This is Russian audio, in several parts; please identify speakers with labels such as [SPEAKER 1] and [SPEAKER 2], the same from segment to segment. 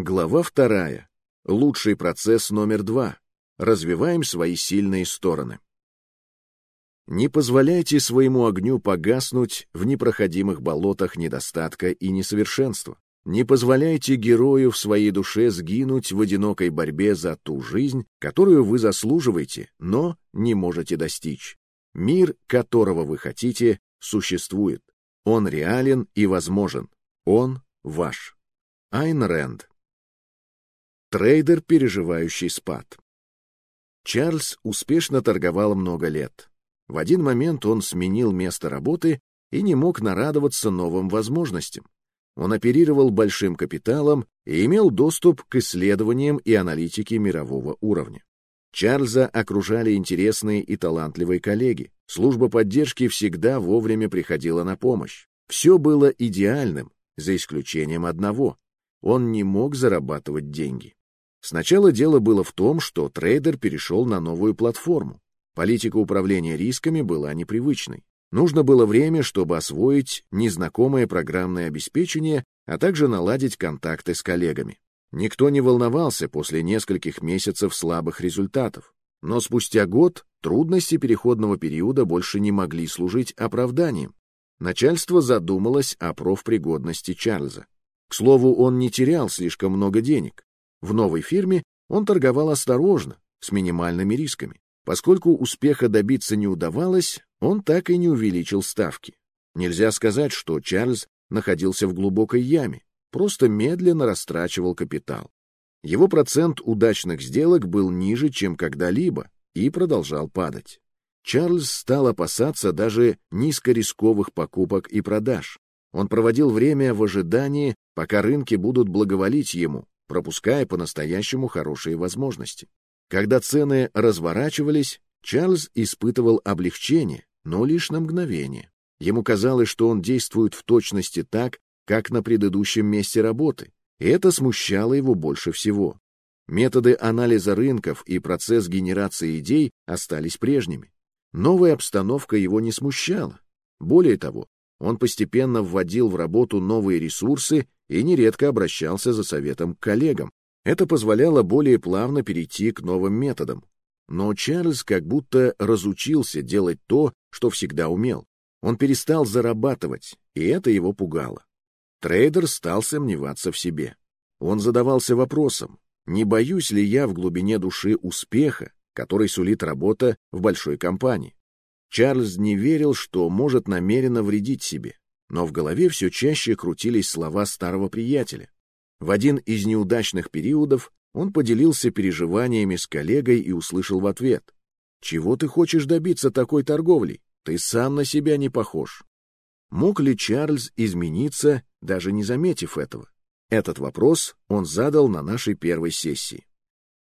[SPEAKER 1] Глава вторая. Лучший процесс номер два. Развиваем свои сильные стороны. Не позволяйте своему огню погаснуть в непроходимых болотах недостатка и несовершенства. Не позволяйте герою в своей душе сгинуть в одинокой борьбе за ту жизнь, которую вы заслуживаете, но не можете достичь. Мир, которого вы хотите, существует. Он реален и возможен. Он ваш. Айн Рэнд. Трейдер, переживающий спад. Чарльз успешно торговал много лет. В один момент он сменил место работы и не мог нарадоваться новым возможностям. Он оперировал большим капиталом и имел доступ к исследованиям и аналитике мирового уровня. Чарльза окружали интересные и талантливые коллеги. Служба поддержки всегда вовремя приходила на помощь. Все было идеальным, за исключением одного. Он не мог зарабатывать деньги. Сначала дело было в том, что трейдер перешел на новую платформу. Политика управления рисками была непривычной. Нужно было время, чтобы освоить незнакомое программное обеспечение, а также наладить контакты с коллегами. Никто не волновался после нескольких месяцев слабых результатов. Но спустя год трудности переходного периода больше не могли служить оправданием. Начальство задумалось о профпригодности Чарльза. К слову, он не терял слишком много денег. В новой фирме он торговал осторожно, с минимальными рисками. Поскольку успеха добиться не удавалось, он так и не увеличил ставки. Нельзя сказать, что Чарльз находился в глубокой яме, просто медленно растрачивал капитал. Его процент удачных сделок был ниже, чем когда-либо, и продолжал падать. Чарльз стал опасаться даже низкорисковых покупок и продаж. Он проводил время в ожидании, пока рынки будут благоволить ему, пропуская по-настоящему хорошие возможности. Когда цены разворачивались, Чарльз испытывал облегчение, но лишь на мгновение. Ему казалось, что он действует в точности так, как на предыдущем месте работы, это смущало его больше всего. Методы анализа рынков и процесс генерации идей остались прежними. Новая обстановка его не смущала. Более того, он постепенно вводил в работу новые ресурсы и нередко обращался за советом к коллегам. Это позволяло более плавно перейти к новым методам. Но Чарльз как будто разучился делать то, что всегда умел. Он перестал зарабатывать, и это его пугало. Трейдер стал сомневаться в себе. Он задавался вопросом, не боюсь ли я в глубине души успеха, который сулит работа в большой компании. Чарльз не верил, что может намеренно вредить себе, но в голове все чаще крутились слова старого приятеля. В один из неудачных периодов он поделился переживаниями с коллегой и услышал в ответ. «Чего ты хочешь добиться такой торговлей? Ты сам на себя не похож». Мог ли Чарльз измениться, даже не заметив этого? Этот вопрос он задал на нашей первой сессии.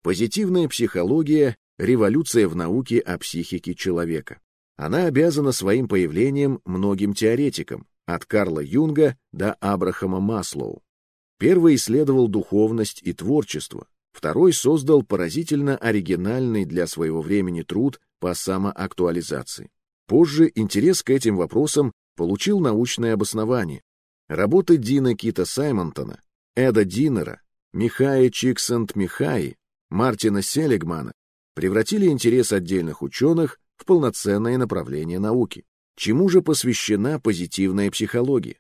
[SPEAKER 1] Позитивная психология — революция в науке о психике человека. Она обязана своим появлением многим теоретикам, от Карла Юнга до Абрахама Маслоу. Первый исследовал духовность и творчество, второй создал поразительно оригинальный для своего времени труд по самоактуализации. Позже интерес к этим вопросам получил научное обоснование. Работы Дина Кита Саймонтона, Эда Динера, Михая Чиксент-Михаи, Мартина Селигмана превратили интерес отдельных ученых в полноценное направление науки. Чему же посвящена позитивная психология?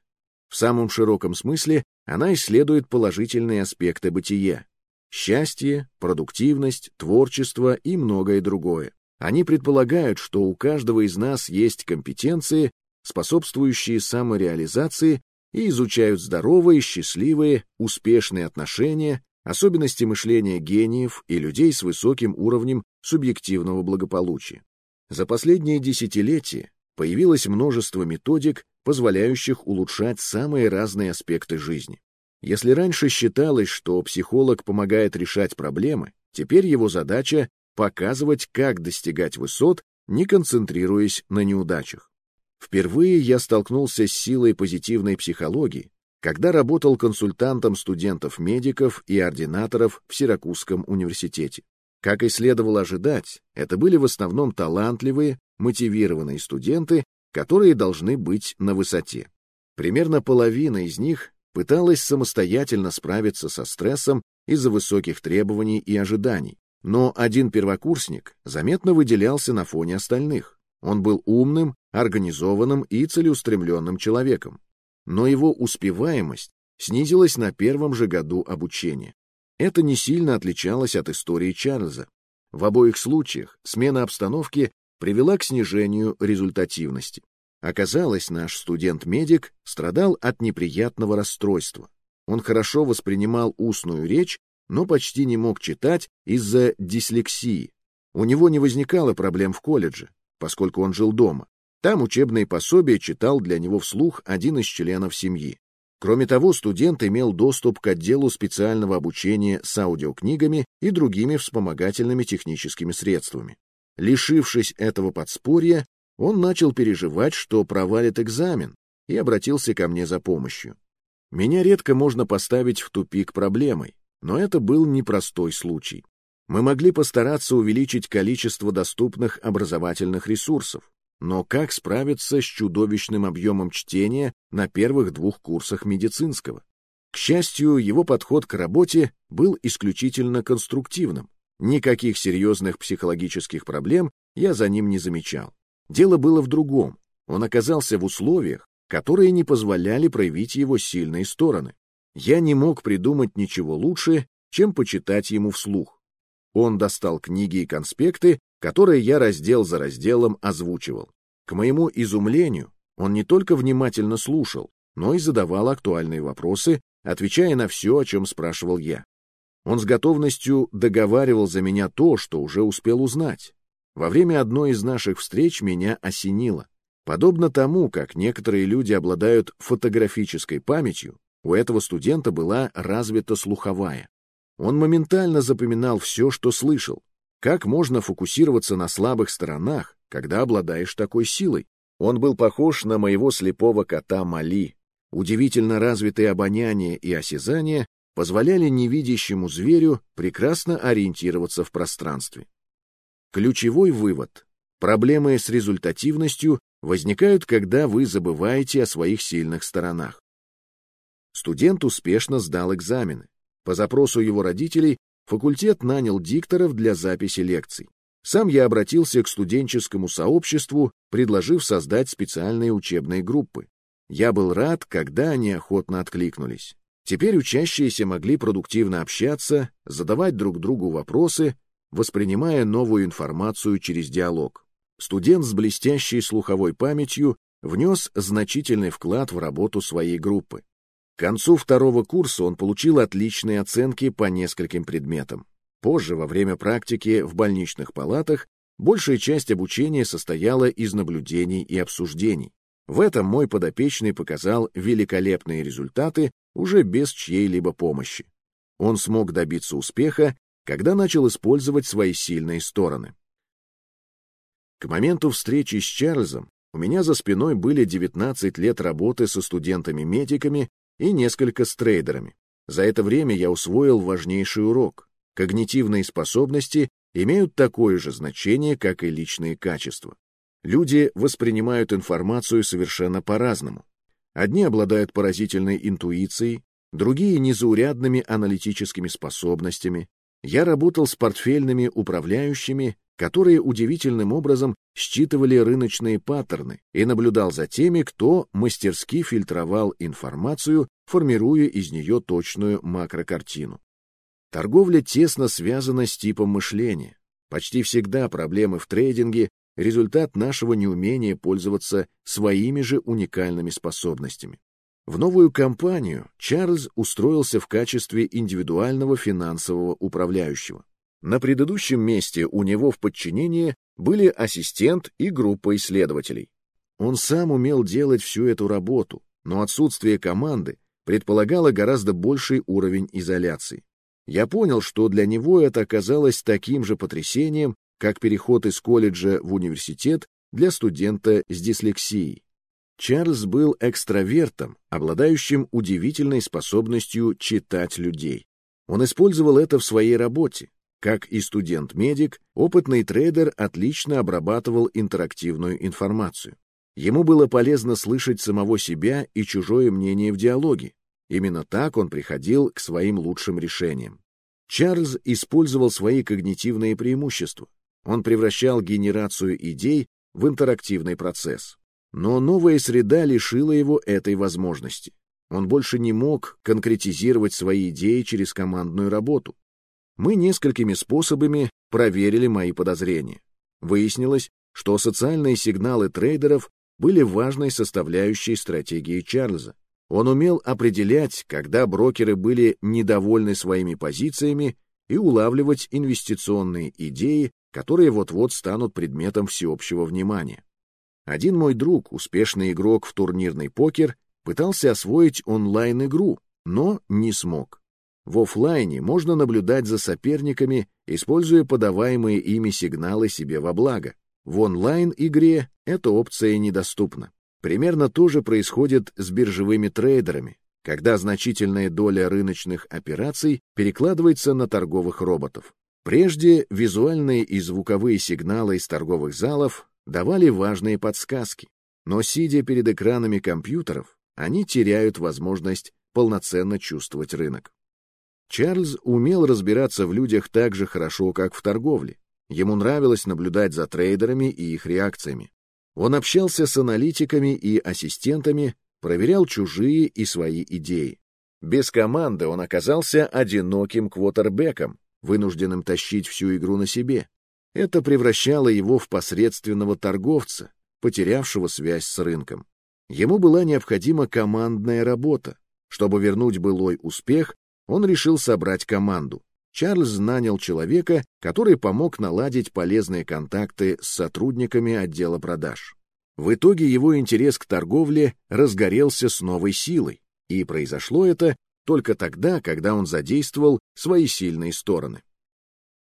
[SPEAKER 1] В самом широком смысле она исследует положительные аспекты бытия — счастье, продуктивность, творчество и многое другое. Они предполагают, что у каждого из нас есть компетенции, способствующие самореализации и изучают здоровые, счастливые, успешные отношения, особенности мышления гениев и людей с высоким уровнем субъективного благополучия. За последние десятилетия появилось множество методик, позволяющих улучшать самые разные аспекты жизни. Если раньше считалось, что психолог помогает решать проблемы, теперь его задача — показывать, как достигать высот, не концентрируясь на неудачах. Впервые я столкнулся с силой позитивной психологии, когда работал консультантом студентов-медиков и ординаторов в Сиракузском университете. Как и следовало ожидать, это были в основном талантливые, мотивированные студенты, которые должны быть на высоте. Примерно половина из них пыталась самостоятельно справиться со стрессом из-за высоких требований и ожиданий. Но один первокурсник заметно выделялся на фоне остальных. Он был умным, организованным и целеустремленным человеком. Но его успеваемость снизилась на первом же году обучения. Это не сильно отличалось от истории Чарльза. В обоих случаях смена обстановки привела к снижению результативности. Оказалось, наш студент-медик страдал от неприятного расстройства. Он хорошо воспринимал устную речь, но почти не мог читать из-за дислексии. У него не возникало проблем в колледже, поскольку он жил дома. Там учебные пособия читал для него вслух один из членов семьи. Кроме того, студент имел доступ к отделу специального обучения с аудиокнигами и другими вспомогательными техническими средствами. Лишившись этого подспорья, он начал переживать, что провалит экзамен, и обратился ко мне за помощью. Меня редко можно поставить в тупик проблемой, но это был непростой случай. Мы могли постараться увеличить количество доступных образовательных ресурсов, но как справиться с чудовищным объемом чтения на первых двух курсах медицинского? К счастью, его подход к работе был исключительно конструктивным. Никаких серьезных психологических проблем я за ним не замечал. Дело было в другом. Он оказался в условиях, которые не позволяли проявить его сильные стороны. Я не мог придумать ничего лучше, чем почитать ему вслух. Он достал книги и конспекты которые я раздел за разделом озвучивал. К моему изумлению, он не только внимательно слушал, но и задавал актуальные вопросы, отвечая на все, о чем спрашивал я. Он с готовностью договаривал за меня то, что уже успел узнать. Во время одной из наших встреч меня осенило. Подобно тому, как некоторые люди обладают фотографической памятью, у этого студента была развита слуховая. Он моментально запоминал все, что слышал, как можно фокусироваться на слабых сторонах, когда обладаешь такой силой? Он был похож на моего слепого кота Мали. Удивительно развитые обоняние и осязание позволяли невидящему зверю прекрасно ориентироваться в пространстве. Ключевой вывод. Проблемы с результативностью возникают, когда вы забываете о своих сильных сторонах. Студент успешно сдал экзамены. По запросу его родителей факультет нанял дикторов для записи лекций. Сам я обратился к студенческому сообществу, предложив создать специальные учебные группы. Я был рад, когда они охотно откликнулись. Теперь учащиеся могли продуктивно общаться, задавать друг другу вопросы, воспринимая новую информацию через диалог. Студент с блестящей слуховой памятью внес значительный вклад в работу своей группы. К концу второго курса он получил отличные оценки по нескольким предметам. Позже, во время практики в больничных палатах, большая часть обучения состояла из наблюдений и обсуждений. В этом мой подопечный показал великолепные результаты уже без чьей-либо помощи. Он смог добиться успеха, когда начал использовать свои сильные стороны. К моменту встречи с Чарльзом у меня за спиной были 19 лет работы со студентами-медиками и несколько с трейдерами. За это время я усвоил важнейший урок. Когнитивные способности имеют такое же значение, как и личные качества. Люди воспринимают информацию совершенно по-разному. Одни обладают поразительной интуицией, другие — незаурядными аналитическими способностями. Я работал с портфельными управляющими которые удивительным образом считывали рыночные паттерны и наблюдал за теми, кто мастерски фильтровал информацию, формируя из нее точную макрокартину. Торговля тесно связана с типом мышления. Почти всегда проблемы в трейдинге — результат нашего неумения пользоваться своими же уникальными способностями. В новую компанию Чарльз устроился в качестве индивидуального финансового управляющего. На предыдущем месте у него в подчинении были ассистент и группа исследователей. Он сам умел делать всю эту работу, но отсутствие команды предполагало гораздо больший уровень изоляции. Я понял, что для него это оказалось таким же потрясением, как переход из колледжа в университет для студента с дислексией. Чарльз был экстравертом, обладающим удивительной способностью читать людей. Он использовал это в своей работе, как и студент-медик, опытный трейдер отлично обрабатывал интерактивную информацию. Ему было полезно слышать самого себя и чужое мнение в диалоге. Именно так он приходил к своим лучшим решениям. Чарльз использовал свои когнитивные преимущества. Он превращал генерацию идей в интерактивный процесс. Но новая среда лишила его этой возможности. Он больше не мог конкретизировать свои идеи через командную работу. Мы несколькими способами проверили мои подозрения. Выяснилось, что социальные сигналы трейдеров были важной составляющей стратегии Чарльза. Он умел определять, когда брокеры были недовольны своими позициями и улавливать инвестиционные идеи, которые вот-вот станут предметом всеобщего внимания. Один мой друг, успешный игрок в турнирный покер, пытался освоить онлайн-игру, но не смог. В офлайне можно наблюдать за соперниками, используя подаваемые ими сигналы себе во благо. В онлайн-игре эта опция недоступна. Примерно то же происходит с биржевыми трейдерами, когда значительная доля рыночных операций перекладывается на торговых роботов. Прежде визуальные и звуковые сигналы из торговых залов давали важные подсказки, но сидя перед экранами компьютеров, они теряют возможность полноценно чувствовать рынок. Чарльз умел разбираться в людях так же хорошо, как в торговле. Ему нравилось наблюдать за трейдерами и их реакциями. Он общался с аналитиками и ассистентами, проверял чужие и свои идеи. Без команды он оказался одиноким квотербеком, вынужденным тащить всю игру на себе. Это превращало его в посредственного торговца, потерявшего связь с рынком. Ему была необходима командная работа. Чтобы вернуть былой успех, он решил собрать команду. Чарльз нанял человека, который помог наладить полезные контакты с сотрудниками отдела продаж. В итоге его интерес к торговле разгорелся с новой силой, и произошло это только тогда, когда он задействовал свои сильные стороны.